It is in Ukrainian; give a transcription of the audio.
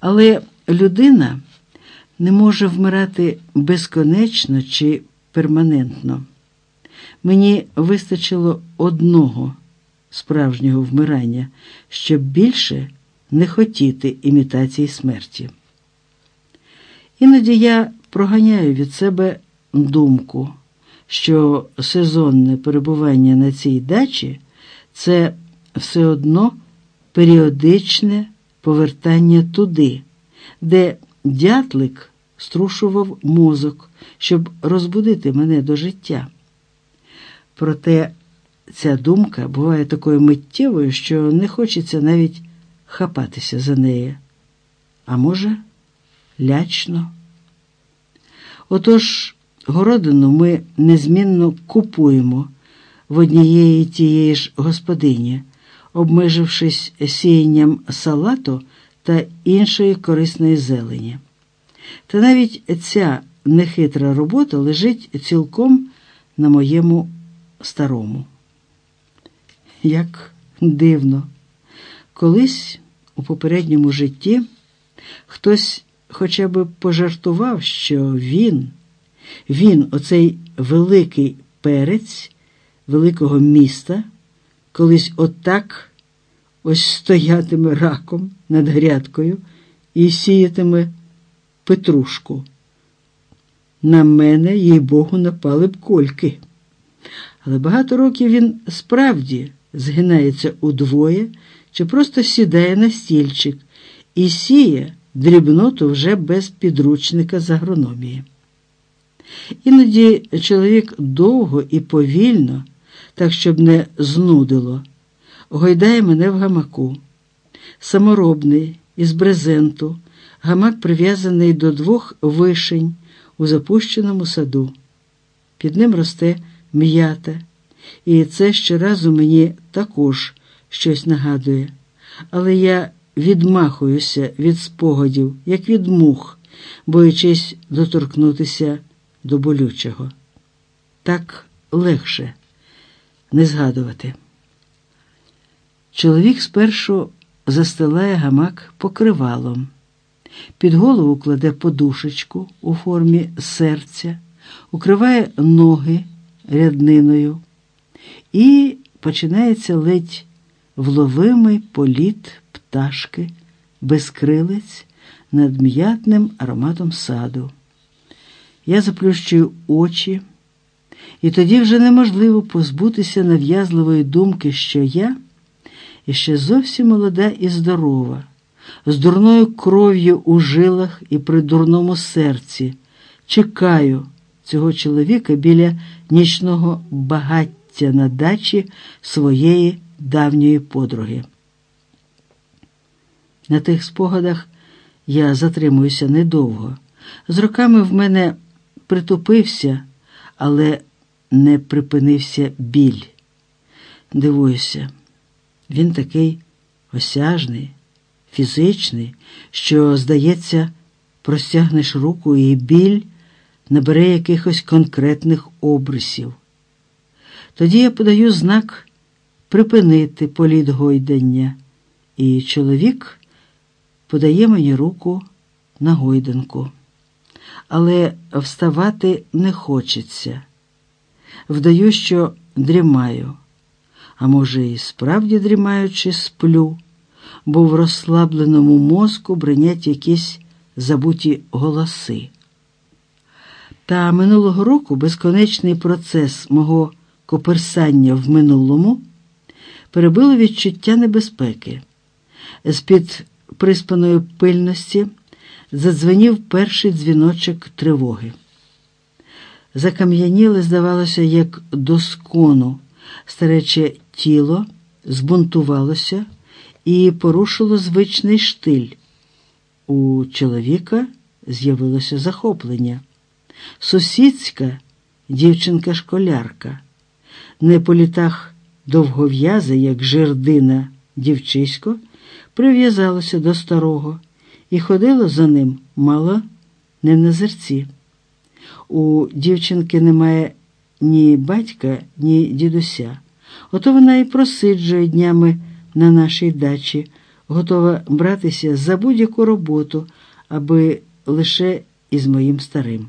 Але людина не може вмирати безконечно чи перманентно. Мені вистачило одного справжнього вмирання, щоб більше не хотіти імітації смерті. Іноді я проганяю від себе думку, що сезонне перебування на цій дачі це все одно періодичне повертання туди, де дятлик струшував мозок, щоб розбудити мене до життя. Проте ця думка буває такою миттєвою, що не хочеться навіть хапатися за неї. А може, лячно. Отож, городину ми незмінно купуємо в однієї тієї ж господині, обмежившись сіянням салату та іншої корисної зелені. Та навіть ця нехитра робота лежить цілком на моєму старому. Як дивно, колись у попередньому житті хтось хоча б пожартував, що він, він, оцей великий перець великого міста, колись отак ось стоятиме раком над грядкою і сіятиме петрушку. На мене, їй Богу, напали б кольки. Але багато років він справді згинається удвоє чи просто сідає на стільчик і сіє дрібноту вже без підручника з агрономії. Іноді чоловік довго і повільно, так щоб не знудило, гойдає мене в гамаку. Саморобний, із брезенту, гамак прив'язаний до двох вишень у запущеному саду. Під ним росте м'ята, і це щоразу мені також щось нагадує. Але я відмахуюся від спогадів, як від мух, боячись доторкнутися до болючого. Так легше не згадувати. Чоловік спершу застилає гамак покривалом, під голову кладе подушечку у формі серця, укриває ноги рядниною і починається ледь вловимий політ пташки, безкрилець над м'ятним ароматом саду. Я заплющую очі, і тоді вже неможливо позбутися нав'язливої думки, що я іще зовсім молода і здорова, з дурною кров'ю у жилах і при дурному серці, чекаю цього чоловіка біля нічного багаття на дачі своєї давньої подруги. На тих спогадах я затримуюся недовго. З роками в мене притупився, але не припинився біль. Дивуюся, він такий осяжний, фізичний, що, здається, простягнеш руку і біль набере якихось конкретних обрисів. Тоді я подаю знак припинити політ гойдання, і чоловік подає мені руку на гойданку. Але вставати не хочеться. Вдаю, що дрімаю, а може, і справді дрімаючи, сплю, бо в розслабленому мозку бринять якісь забуті голоси. Та минулого року безконечний процес мого коперсання в минулому перебило відчуття небезпеки. З-під приспаної пильності задзвенів перший дзвіночок тривоги. Закам'яніле, здавалося, як доскону, старече тіло збунтувалося і порушило звичний штиль. У чоловіка з'явилося захоплення. Сусідська дівчинка-школярка, не по літах довгов'язе, як жердина дівчисько, прив'язалося до старого і ходила за ним мало не на зерці. У дівчинки немає ні батька, ні дідуся. Ото вона і просиджує днями на нашій дачі готова братися за будь-яку роботу, аби лише із моїм старим.